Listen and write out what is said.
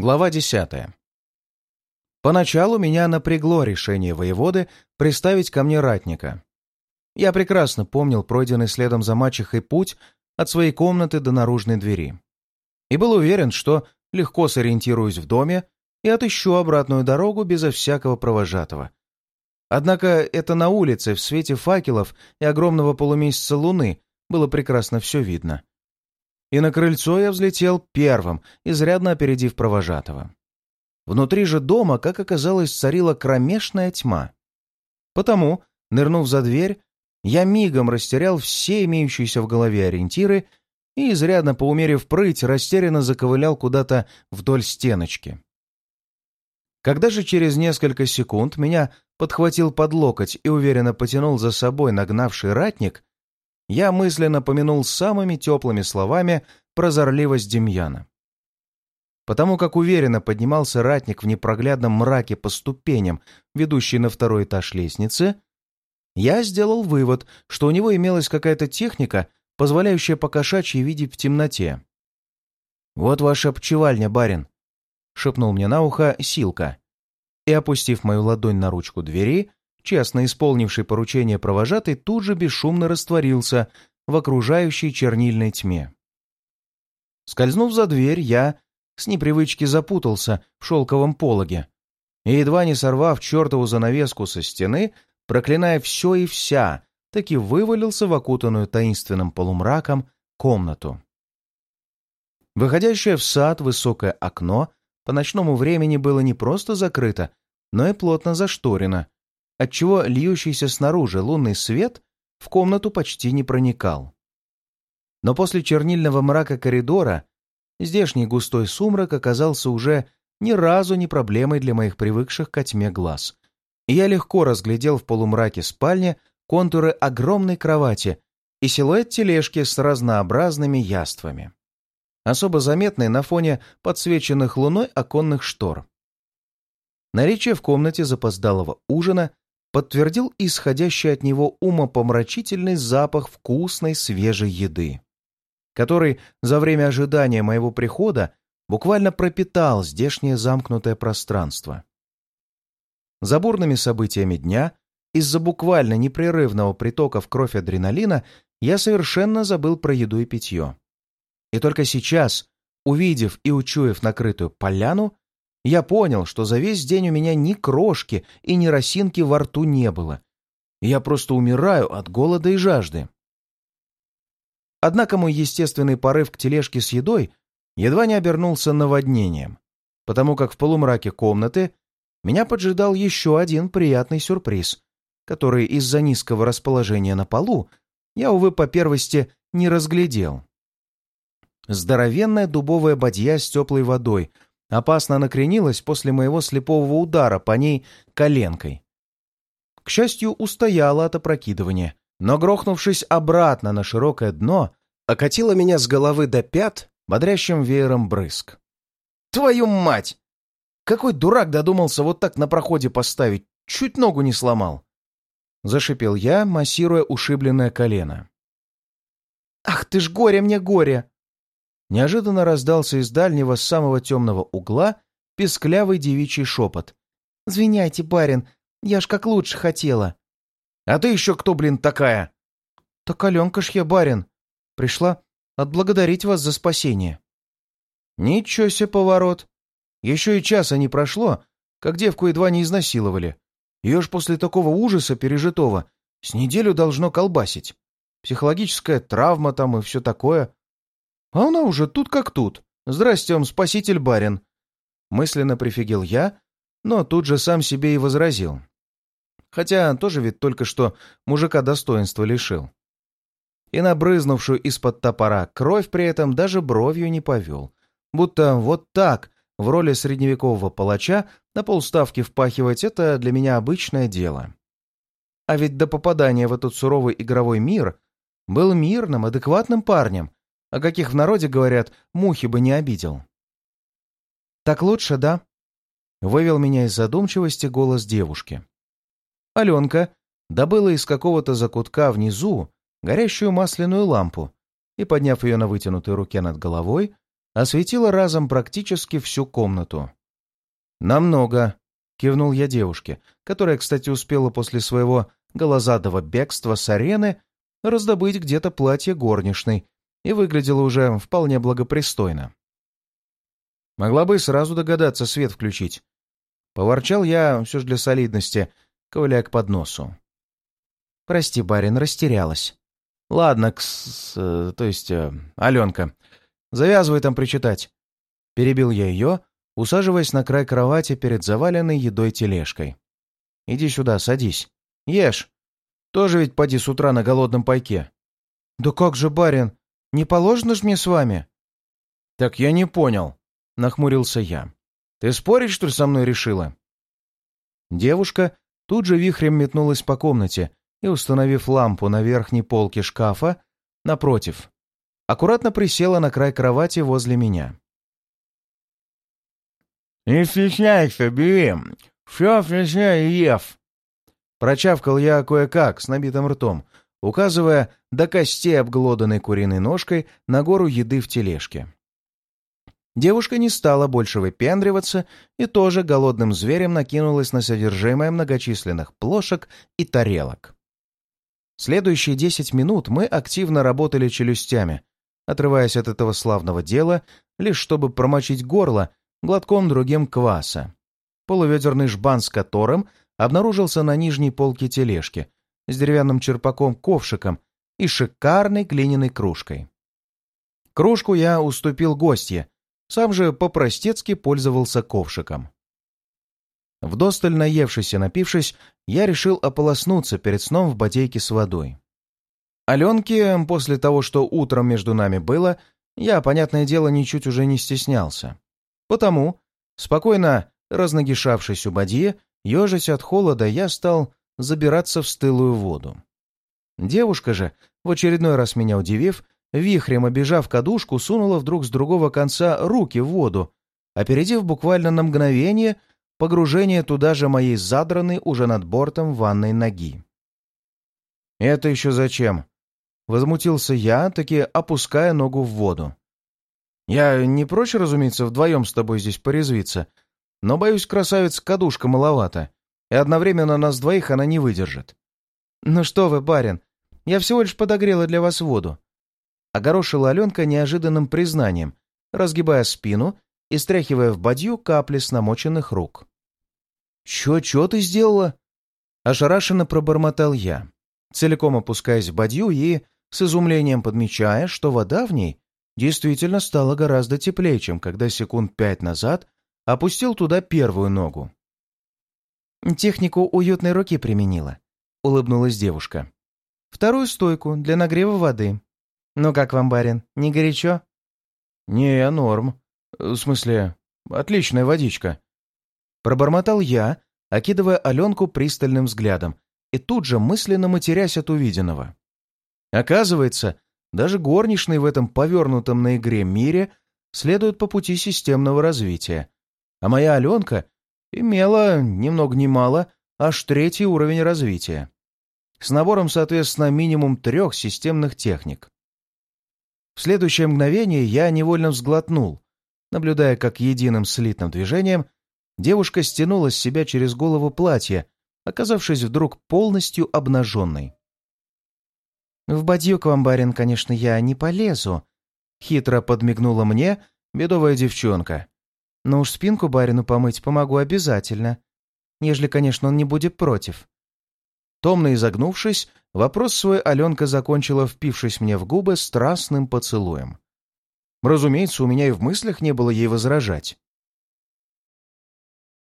Глава десятая. Поначалу меня напрягло решение воеводы приставить ко мне ратника. Я прекрасно помнил пройденный следом за мачехой путь от своей комнаты до наружной двери. И был уверен, что легко сориентируюсь в доме и отыщу обратную дорогу безо всякого провожатого. Однако это на улице, в свете факелов и огромного полумесяца луны, было прекрасно все видно и на крыльцо я взлетел первым, изрядно опередив провожатого. Внутри же дома, как оказалось, царила кромешная тьма. Потому, нырнув за дверь, я мигом растерял все имеющиеся в голове ориентиры и, изрядно поумерив прыть, растерянно заковылял куда-то вдоль стеночки. Когда же через несколько секунд меня подхватил под локоть и уверенно потянул за собой нагнавший ратник, я мысленно помянул самыми теплыми словами прозорливость Демьяна. Потому как уверенно поднимался ратник в непроглядном мраке по ступеням, ведущей на второй этаж лестницы, я сделал вывод, что у него имелась какая-то техника, позволяющая покошачьи видеть в темноте. «Вот ваша обчевальня, барин», — шепнул мне на ухо Силка. И, опустив мою ладонь на ручку двери, честно исполнивший поручение провожатый тут же бесшумно растворился в окружающей чернильной тьме. Скользнув за дверь, я с непривычки запутался в шелковом пологе и, едва не сорвав чертову занавеску со стены, проклиная все и вся, таки вывалился в окутанную таинственным полумраком комнату. Выходящее в сад высокое окно по ночному времени было не просто закрыто, но и плотно зашторено, отчего льющийся снаружи лунный свет в комнату почти не проникал. Но после чернильного мрака коридора здешний густой сумрак оказался уже ни разу не проблемой для моих привыкших ко тьме глаз. И я легко разглядел в полумраке спальни контуры огромной кровати и силуэт тележки с разнообразными яствами, особо заметный на фоне подсвеченных луной оконных штор. Наличие в комнате запоздалого ужина подтвердил исходящий от него умопомрачительный запах вкусной свежей еды, который за время ожидания моего прихода буквально пропитал здешнее замкнутое пространство. За бурными событиями дня, из-за буквально непрерывного притока в кровь адреналина, я совершенно забыл про еду и питье. И только сейчас, увидев и учуяв накрытую поляну, я понял, что за весь день у меня ни крошки и ни росинки во рту не было. Я просто умираю от голода и жажды. Однако мой естественный порыв к тележке с едой едва не обернулся наводнением, потому как в полумраке комнаты меня поджидал еще один приятный сюрприз, который из-за низкого расположения на полу я, увы, по первости не разглядел. Здоровенная дубовая бадья с теплой водой — опасно накренилась после моего слепого удара по ней коленкой. К счастью, устояла от опрокидывания, но, грохнувшись обратно на широкое дно, окатила меня с головы до пят бодрящим веером брызг. «Твою мать! Какой дурак додумался вот так на проходе поставить, чуть ногу не сломал!» Зашипел я, массируя ушибленное колено. «Ах ты ж горе мне горе!» Неожиданно раздался из дальнего самого темного угла песклявый девичий шепот. «Звиняйте, барин, я ж как лучше хотела». «А ты еще кто, блин, такая?» «Так Аленка ж я, барин. Пришла отблагодарить вас за спасение». «Ничего себе поворот. Еще и часа не прошло, как девку едва не изнасиловали. Ее ж после такого ужаса пережитого с неделю должно колбасить. Психологическая травма там и все такое. А она уже тут как тут. Здрасте вам, спаситель-барин. Мысленно прифигел я, но тут же сам себе и возразил. Хотя тоже ведь только что мужика достоинства лишил. И набрызнувшую из-под топора кровь при этом даже бровью не повел. Будто вот так, в роли средневекового палача, на полставки впахивать — это для меня обычное дело. А ведь до попадания в этот суровый игровой мир был мирным, адекватным парнем, о каких в народе говорят, мухи бы не обидел. «Так лучше, да?» — вывел меня из задумчивости голос девушки. Аленка добыла из какого-то закутка внизу горящую масляную лампу и, подняв ее на вытянутой руке над головой, осветила разом практически всю комнату. «Намного», — кивнул я девушке, которая, кстати, успела после своего голозадого бегства с арены раздобыть где-то платье горничной и выглядела уже вполне благопристойно. Могла бы сразу догадаться свет включить. Поворчал я все же для солидности, ковыляя к подносу. «Прости, барин, растерялась». «Ладно, кс... Э, то есть, э, Аленка, завязывай там причитать». Перебил я ее, усаживаясь на край кровати перед заваленной едой тележкой. «Иди сюда, садись. Ешь. Тоже ведь поди с утра на голодном пайке». «Да как же, барин, не положено ж мне с вами?» «Так я не понял», — нахмурился я. «Ты спорить, что ли, со мной решила?» Девушка тут же вихрем метнулась по комнате и, установив лампу на верхней полке шкафа, напротив, аккуратно присела на край кровати возле меня. «Не стесняйся, бери. Все вкусняй ев!» Прочавкал я кое-как с набитым ртом, указывая до костей обглоданной куриной ножкой на гору еды в тележке. Девушка не стала больше выпендриваться и тоже голодным зверем накинулась на содержимое многочисленных плошек и тарелок. Следующие десять минут мы активно работали челюстями, отрываясь от этого славного дела, лишь чтобы промочить горло глотком другим кваса, полуведерный жбан с которым обнаружился на нижней полке тележки с деревянным черпаком-ковшиком и шикарной глиняной кружкой. Кружку я уступил гостье, сам же по-простецки пользовался ковшиком. Вдосталь наевшись и напившись, я решил ополоснуться перед сном в ботейке с водой. Аленке, после того, что утром между нами было, я, понятное дело, ничуть уже не стеснялся. Потому, спокойно разногишавшись у бадье, ежась от холода, я стал забираться в стылую воду. Девушка же, в очередной раз меня удивив, вихрем обижав кадушку, сунула вдруг с другого конца руки в воду, опередив буквально на мгновение погружение туда же моей задранной уже над бортом ванной ноги. «Это еще зачем?» — возмутился я, таки опуская ногу в воду. «Я не прочь, разумеется, вдвоем с тобой здесь порезвиться, но, боюсь, красавец кадушка маловато, и одновременно нас двоих она не выдержит». «Ну что вы, барин, я всего лишь подогрела для вас воду». Огорошила Аленка неожиданным признанием, разгибая спину и стряхивая в бадью капли с намоченных рук. «Чё-чё ты сделала?» Ошарашенно пробормотал я, целиком опускаясь в бадью и с изумлением подмечая, что вода в ней действительно стала гораздо теплее, чем когда секунд пять назад опустил туда первую ногу. «Технику уютной руки применила», — улыбнулась девушка. «Вторую стойку для нагрева воды. Ну как вам, барин, не горячо?» «Не, норм. В смысле, отличная водичка», Пробормотал я, окидывая Аленку пристальным взглядом и тут же мысленно матерясь от увиденного. Оказывается, даже горничные в этом повернутом на игре мире следуют по пути системного развития. А моя Аленка имела, ни много ни мало, аж третий уровень развития. С набором, соответственно, минимум трех системных техник. В следующее мгновение я невольно взглотнул, наблюдая, как единым слитным движением девушка стянула с себя через голову платье, оказавшись вдруг полностью обнаженной. «В бадью к вам, барин, конечно, я не полезу», — хитро подмигнула мне бедовая девчонка. «Но уж спинку барину помыть помогу обязательно, ежели, конечно, он не будет против». Томно изогнувшись, вопрос свой Аленка закончила, впившись мне в губы страстным поцелуем. Разумеется, у меня и в мыслях не было ей возражать.